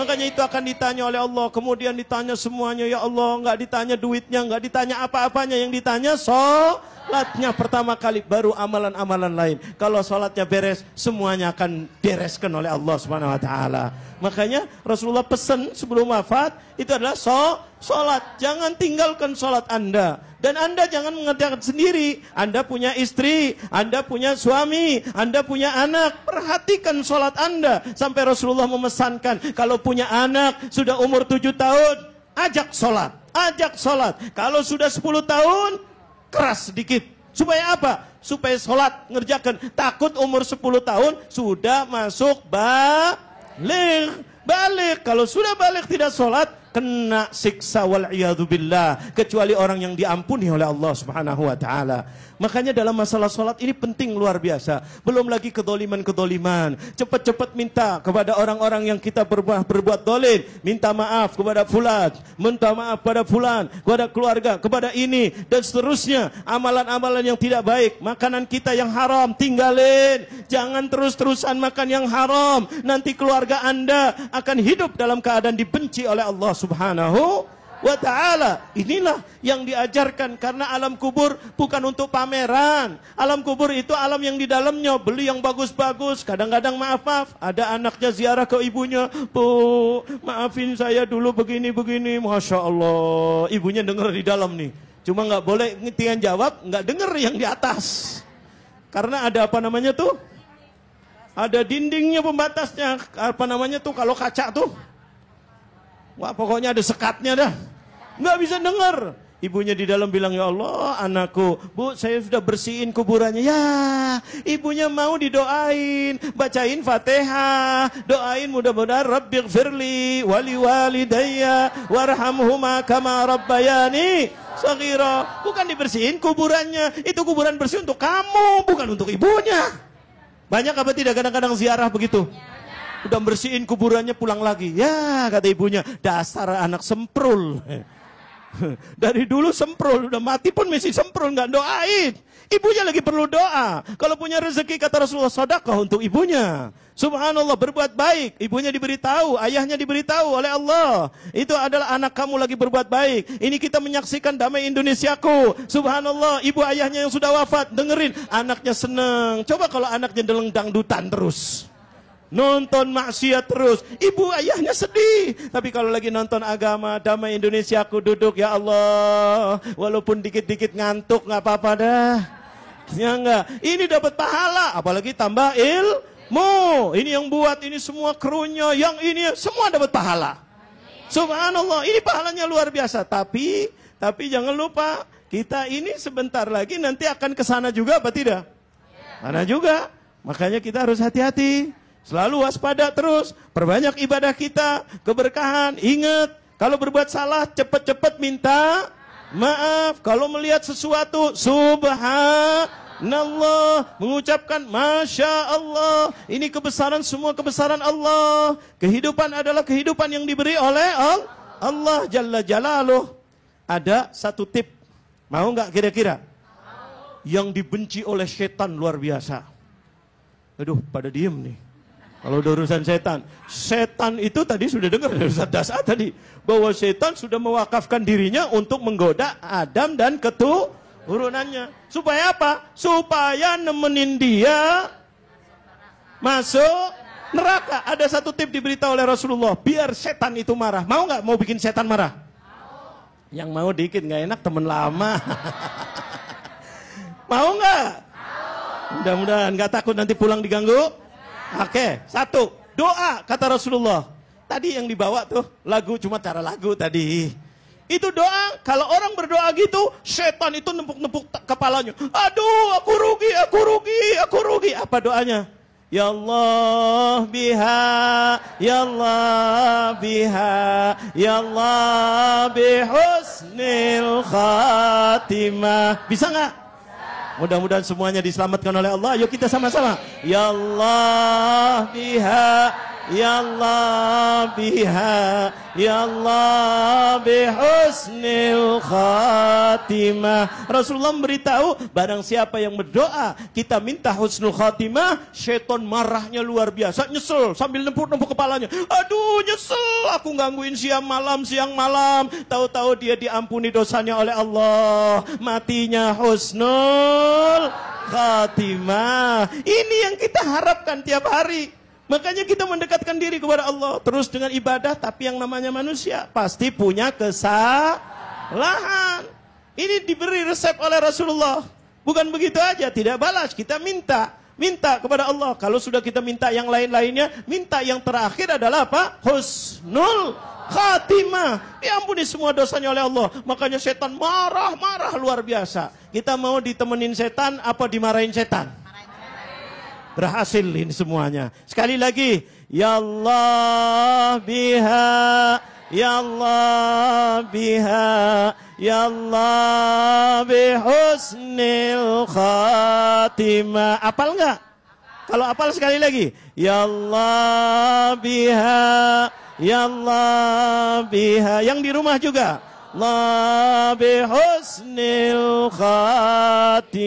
Makanya itu akan ditanya oleh Allah. Kemudian ditanya semuanya, ya Allah, nggak ditanya duitnya, nggak ditanya apa-apanya. Yang ditanya sholatnya pertama kali, baru amalan-amalan lain. Kalau sholatnya beres, semuanya akan bereskan oleh Allah Subhanahu Wa Taala. Makanya Rasulullah pesan sebelum wafat itu adalah so, sholat. Jangan tinggalkan sholat Anda. Dan Anda jangan mengerjakan sendiri. Anda punya istri, Anda punya suami, Anda punya anak. Perhatikan sholat Anda. Sampai Rasulullah memesankan, kalau punya anak sudah umur tujuh tahun, ajak sholat. Ajak sholat. Kalau sudah 10 tahun, keras sedikit. Supaya apa? Supaya sholat ngerjakan. Takut umur 10 tahun sudah masuk balik. Balik. Kalau sudah balik tidak sholat, kena siksa wal billah. Kecuali orang yang diampuni oleh Allah subhanahu wa ta'ala. Makanya dalam masalah sholat ini penting luar biasa. Belum lagi kedoliman-kedoliman. Cepat-cepat minta kepada orang-orang yang kita berbuat, berbuat dolim. Minta maaf kepada fulan. Minta maaf kepada fulan. Kepada keluarga. Kepada ini. Dan seterusnya. Amalan-amalan yang tidak baik. Makanan kita yang haram. Tinggalin. Jangan terus-terusan makan yang haram. Nanti keluarga anda akan hidup dalam keadaan dibenci oleh Allah subhanahu wa ta'ala. Inilah yang diajarkan karena alam kubur bukan untuk pameran. Alam kubur itu alam yang di dalamnya beli yang bagus-bagus. Kadang-kadang maaf-maaf, ada anaknya ziarah ke ibunya. Bu, maafin saya dulu begini-begini. Masya Allah. Ibunya dengar di dalam nih. Cuma nggak boleh ngitian jawab, nggak denger yang di atas. Karena ada apa namanya tuh? Ada dindingnya pembatasnya. Apa namanya tuh kalau kaca tuh? Wah pokoknya ada sekatnya dah. Nggak bisa dengar. Ibunya di dalam bilang, ya Allah anakku, bu saya sudah bersihin kuburannya. Ya, ibunya mau didoain, bacain fatihah, doain mudah-mudahan Rabbi firli wali walidayya warhamhuma kama rabbayani sagira. Bukan dibersihin kuburannya, itu kuburan bersih untuk kamu, bukan untuk ibunya. Banyak apa tidak kadang-kadang ziarah begitu? Udah bersihin kuburannya pulang lagi. Ya kata ibunya, dasar anak semprul. Dari dulu semprul, udah mati pun masih semprul, nggak doain. Ibunya lagi perlu doa. Kalau punya rezeki kata Rasulullah sedekah untuk ibunya. Subhanallah berbuat baik. Ibunya diberitahu, ayahnya diberitahu oleh Allah. Itu adalah anak kamu lagi berbuat baik. Ini kita menyaksikan damai Indonesiaku. Subhanallah, ibu ayahnya yang sudah wafat dengerin, anaknya seneng. Coba kalau anaknya deleng dangdutan terus nonton maksiat terus. Ibu ayahnya sedih. Tapi kalau lagi nonton agama, damai Indonesia aku duduk ya Allah. Walaupun dikit-dikit ngantuk nggak apa-apa dah. Ya enggak. Ini dapat pahala, apalagi tambah ilmu. Ini yang buat ini semua krunya, yang ini semua dapat pahala. Subhanallah, ini pahalanya luar biasa. Tapi tapi jangan lupa, kita ini sebentar lagi nanti akan ke sana juga apa tidak? Mana juga. Makanya kita harus hati-hati. Selalu waspada terus, perbanyak ibadah kita, keberkahan. Ingat, kalau berbuat salah cepat-cepat minta maaf. Kalau melihat sesuatu, subhanallah, mengucapkan masya Allah. Ini kebesaran semua kebesaran Allah. Kehidupan adalah kehidupan yang diberi oleh Allah Jalla Jalaluh. Ada satu tip, mau nggak kira-kira? Yang dibenci oleh setan luar biasa. Aduh, pada diem nih. Kalau udah urusan setan. Setan itu tadi sudah dengar dari Ustaz Dasa tadi. Bahwa setan sudah mewakafkan dirinya untuk menggoda Adam dan keturunannya. Supaya apa? Supaya nemenin dia masuk neraka. Ada satu tip diberitahu oleh Rasulullah. Biar setan itu marah. Mau nggak mau bikin setan marah? Yang mau dikit nggak enak temen lama. mau nggak? Mudah-mudahan nggak takut nanti pulang diganggu. Oke, satu. Doa kata Rasulullah. Tadi yang dibawa tuh lagu cuma cara lagu tadi. Itu doa, kalau orang berdoa gitu, setan itu nempuk-nempuk kepalanya. Aduh, aku rugi, aku rugi, aku rugi. Apa doanya? Ya Allah biha, Ya Allah biha, Ya Allah bihusnil khatimah. Bisa nggak? Mudah-mudahan semuanya diselamatkan oleh Allah. Yuk kita sama-sama. Ya Allah biha, Ya Allah biha Ya Allah bihusnil khatimah. Rasulullah memberitahu Barang siapa yang berdoa Kita minta husnul khatimah Syaitan marahnya luar biasa Nyesel sambil nempuk-nempuk kepalanya. Aduh nyesel Aku gangguin siang malam Siang malam. Tahu-tahu dia diampuni dosanya oleh Allah. Matinya husnul khatimah. Ini yang kita harapkan tiap hari Makanya kita mendekatkan diri kepada Allah terus dengan ibadah, tapi yang namanya manusia pasti punya kesalahan. Ini diberi resep oleh Rasulullah. Bukan begitu aja, tidak balas, kita minta. Minta kepada Allah. Kalau sudah kita minta yang lain-lainnya, minta yang terakhir adalah apa? Husnul khatimah. Diampuni semua dosanya oleh Allah. Makanya setan marah-marah luar biasa. Kita mau ditemenin setan apa dimarahin setan? Berhasil ini semuanya. Sekali lagi. Ya Allah biha. Ya Allah biha. Ya Allah bihusnil khatimah. Apal enggak? Kalau apal sekali lagi. Ya Allah biha. Ya Allah biha. Yang di rumah juga. Allah bihusnil khatimah.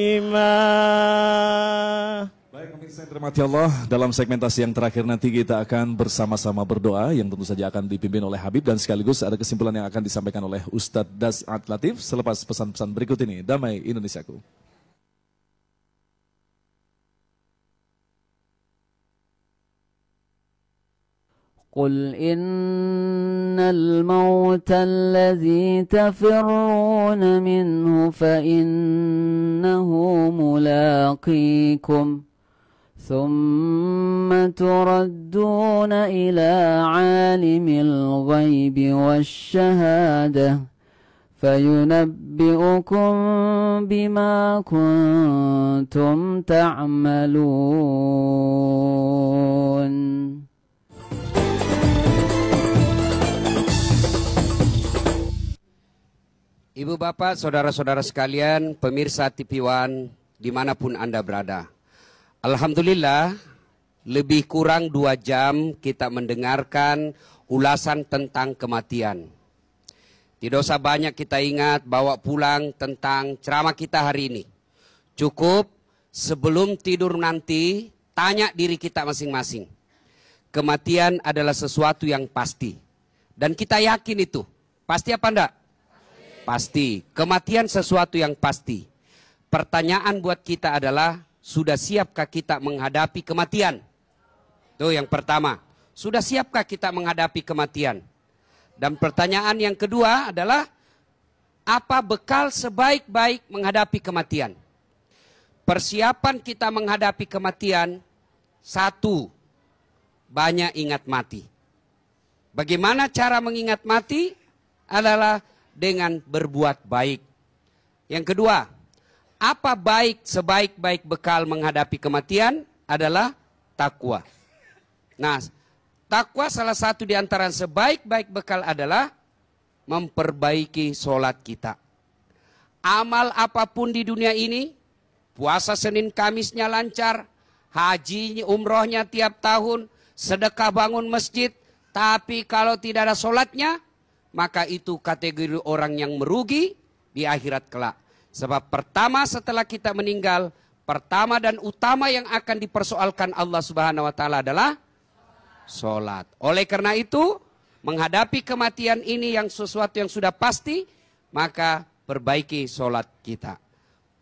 Baik pemirsa yang dirahmati Allah, dalam segmentasi yang terakhir nanti kita akan bersama-sama berdoa yang tentu saja akan dipimpin oleh Habib dan sekaligus ada kesimpulan yang akan disampaikan oleh Ustadz Das'at Latif selepas pesan-pesan berikut ini. Damai Indonesiaku. قل إن الموت الذي تفرون منه فإنه ملاقيكم ثم تردون إلى عالم الغيب والشهادة فينبئكم بما كنتم تعملون Ibu bapak, saudara-saudara sekalian, pemirsa TV One, dimanapun Anda berada. Alhamdulillah, lebih kurang dua jam kita mendengarkan ulasan tentang kematian. Tidak usah banyak kita ingat bawa pulang tentang ceramah kita hari ini. Cukup sebelum tidur nanti, tanya diri kita masing-masing. Kematian adalah sesuatu yang pasti. Dan kita yakin itu. Pasti apa enggak? Pasti. Kematian sesuatu yang pasti. Pertanyaan buat kita adalah, sudah siapkah kita menghadapi kematian? Itu yang pertama. Sudah siapkah kita menghadapi kematian? Dan pertanyaan yang kedua adalah, apa bekal sebaik-baik menghadapi kematian? Persiapan kita menghadapi kematian, satu, banyak ingat mati. Bagaimana cara mengingat mati? Adalah dengan berbuat baik. Yang kedua, apa baik sebaik-baik bekal menghadapi kematian adalah takwa. Nah, takwa salah satu di antara sebaik-baik bekal adalah memperbaiki sholat kita. Amal apa pun di dunia ini, puasa Senin Kamisnya lancar, haji umrohnya tiap tahun, sedekah bangun masjid, tapi kalau tidak ada sholatnya, maka itu kategori orang yang merugi di akhirat kelak. Sebab pertama setelah kita meninggal, pertama dan utama yang akan dipersoalkan Allah Subhanahu wa taala adalah salat. Oleh karena itu, menghadapi kematian ini yang sesuatu yang sudah pasti, maka perbaiki salat kita.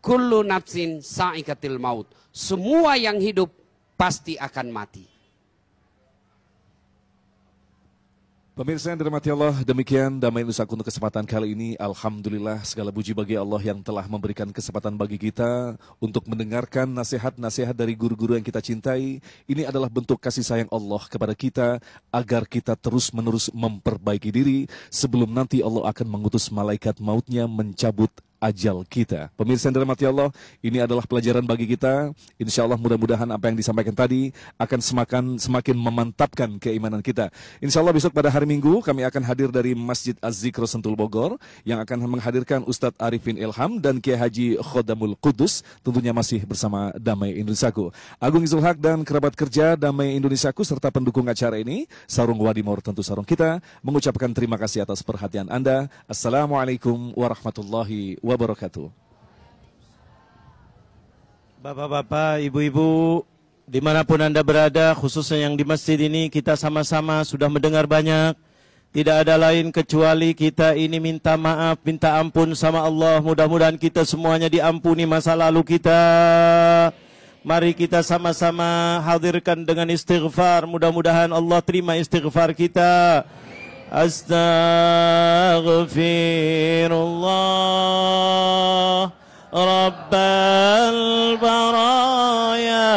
Kullu nafsin sa'ikatil maut. Semua yang hidup pasti akan mati. Pemirsa yang dirahmati Allah, demikian Damai Nusaku untuk kesempatan kali ini. Alhamdulillah segala puji bagi Allah yang telah memberikan kesempatan bagi kita untuk mendengarkan nasihat-nasihat dari guru-guru yang kita cintai. Ini adalah bentuk kasih sayang Allah kepada kita agar kita terus-menerus memperbaiki diri sebelum nanti Allah akan mengutus malaikat mautnya mencabut ajal kita. Pemirsa yang dirahmati Allah, ini adalah pelajaran bagi kita. Insya Allah mudah-mudahan apa yang disampaikan tadi akan semakin semakin memantapkan keimanan kita. Insya Allah besok pada hari Minggu kami akan hadir dari Masjid Az-Zikro Sentul Bogor yang akan menghadirkan Ustadz Arifin Ilham dan Kiai Haji Khodamul Kudus tentunya masih bersama Damai Indonesiaku. Agung Zulhak dan kerabat kerja Damai Indonesiaku serta pendukung acara ini, Sarung Wadimor tentu sarung kita, mengucapkan terima kasih atas perhatian Anda. Assalamualaikum warahmatullahi wabarakatuh. Bapak-bapak, ibu-ibu, di mana pun Anda berada, khususnya yang di masjid ini, kita sama-sama sudah mendengar banyak. Tidak ada lain kecuali kita ini minta maaf, minta ampun sama Allah. Mudah-mudahan kita semuanya diampuni masa lalu kita. Mari kita sama-sama hadirkan dengan istighfar. Mudah-mudahan Allah terima istighfar kita. Astaghfirullah Rabbal baraya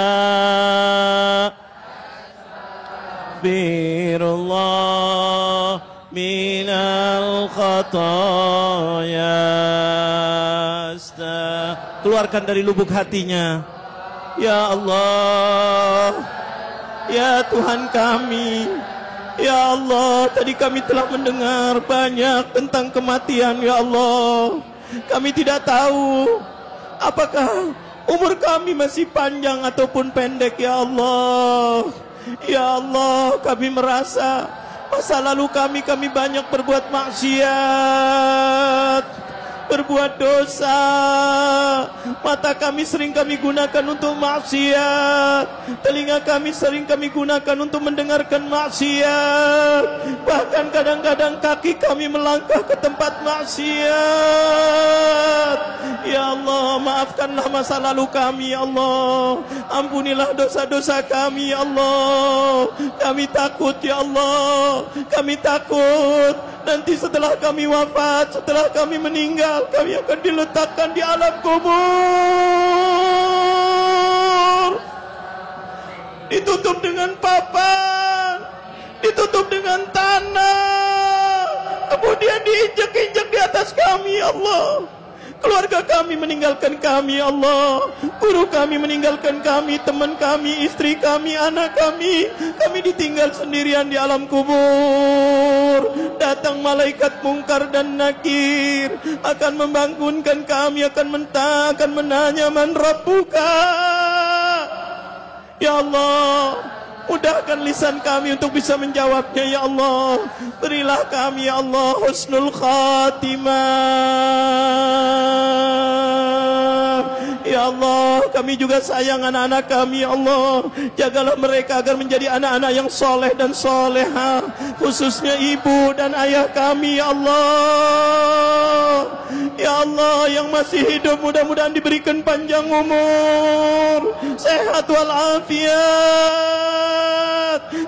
Astaghfirullah minal khataya Astagh- Keluarkan dari lubuk hatinya. Ya Allah. Ya Tuhan kami Ya Allah Tadi kami telah mendengar banyak tentang kematian Ya Allah. Kami tidak tahu Apakah umur kami masih panjang ataupun pendek Ya Allah. Ya Allah kami merasa Masa lalu kami kami banyak berbuat maksiat berbuat dosa. Mata kami sering kami gunakan untuk maksiat. Telinga kami sering kami gunakan untuk mendengarkan maksiat. Bahkan kadang-kadang kaki kami melangkah ke tempat maksiat. Ya Allah maafkanlah masa lalu kami ya Allah. Ampunilah dosa-dosa kami ya Allah. Kami takut ya Allah. Kami takut. Nanti setelah kami wafat Setelah kami meninggal Kami akan diletakkan di alam kubur. Ditutup dengan papan. Ditutup dengan tanah. Kemudian diinjak-injak di atas kami Allah Keluarga kami meninggalkan kami ya Allah. Guru kami meninggalkan kami Teman kami, istri kami, anak kami. Kami ditinggal sendirian di alam kubur. Datang malaikat mungkar dan nakir. Akan membangunkan kami Akan mentah, akan menanya Man Rabbuka. Ya Allah Mudahkan lisan kami untuk bisa menjawabnya ya Allah. Berilah kami ya Allah husnul khatimah Allah kami juga sayang anak-anak kami ya Allah. Jagalah mereka agar menjadi anak-anak yang soleh dan soleha Khususnya ibu dan ayah kami ya Allah. Ya Allah yang masih hidup mudah-mudahan diberikan panjang umur. Sehat walafiat.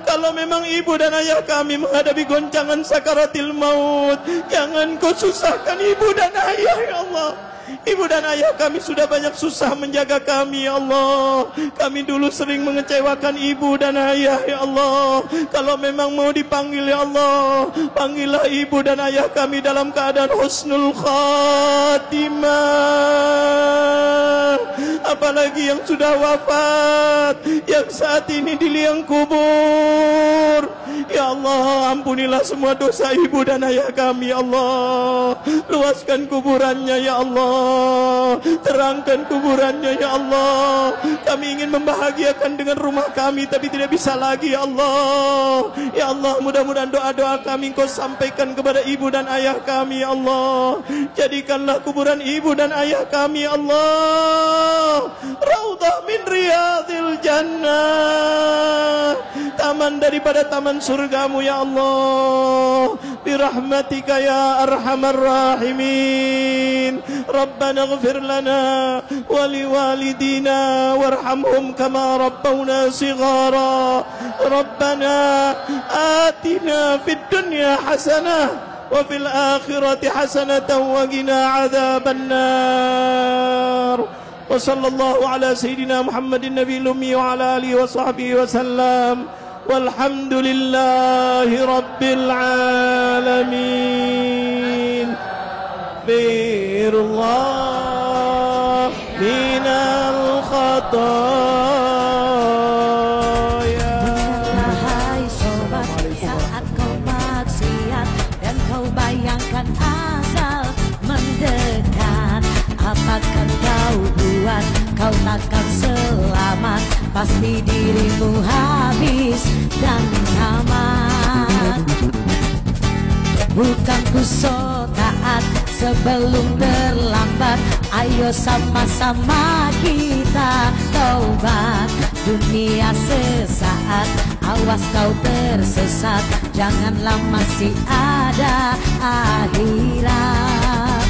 Kalau memang ibu dan ayah kami menghadapi goncangan sakaratil maut Jangan kau susahkan ibu dan ayah ya Allah Ibu dan ayah kami sudah banyak susah menjaga kami ya Allah. Kami dulu sering mengecewakan ibu dan ayah ya Allah. Kalau memang mau dipanggil ya Allah Panggillah ibu dan ayah kami dalam keadaan husnul khatimah. Apalagi yang sudah wafat Yang saat ini di liang kubur Ya Allah ampunilah semua dosa ibu dan ayah kami ya Allah. Luaskan kuburannya ya Allah. Terangkan kuburannya ya Allah. Kami ingin membahagiakan dengan rumah kami Tapi tidak bisa lagi ya Allah. Ya Allah mudah-mudahan doa-doa kami Kau sampaikan kepada ibu dan ayah kami ya Allah. Jadikanlah kuburan ibu dan ayah kami ya Allah. Raudah min riyadil jannah. Taman daripada taman surgamu ya Allah Birahmatika ya arhamar rahimin ربنا اغفر لنا ولوالدينا وارحمهم كما ربونا صغارا. ربنا آتنا في الدنيا حسنة وفي الآخرة حسنة وقنا عذاب النار. وصلى الله على سيدنا محمد النبي الأمي وعلى آله وصحبه وسلم. والحمد لله رب العالمين Astaghfirullah minal khataaya. Wahai sobat, saat kau maksiat dan kau bayangkan azal mendekat, apakan kau buat? Kau takkan selamat, pasti dirimu habis dan tamat. Bukan ku so taat sebelum terlambat. Ayo sama-sama kita taubat. Dunia sesaat Awas kau tersesat. Janganlah masih ada akhirat.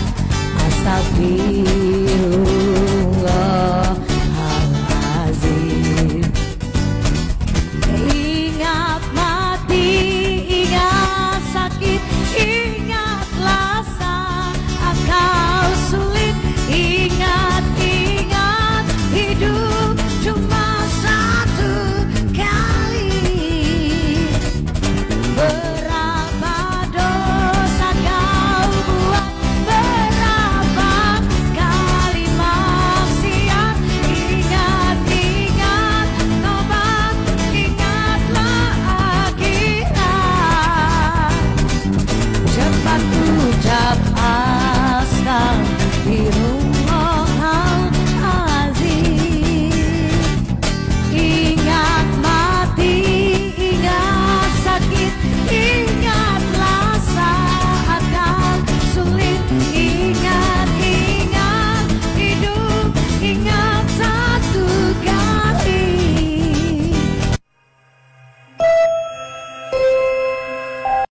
Astagfirullah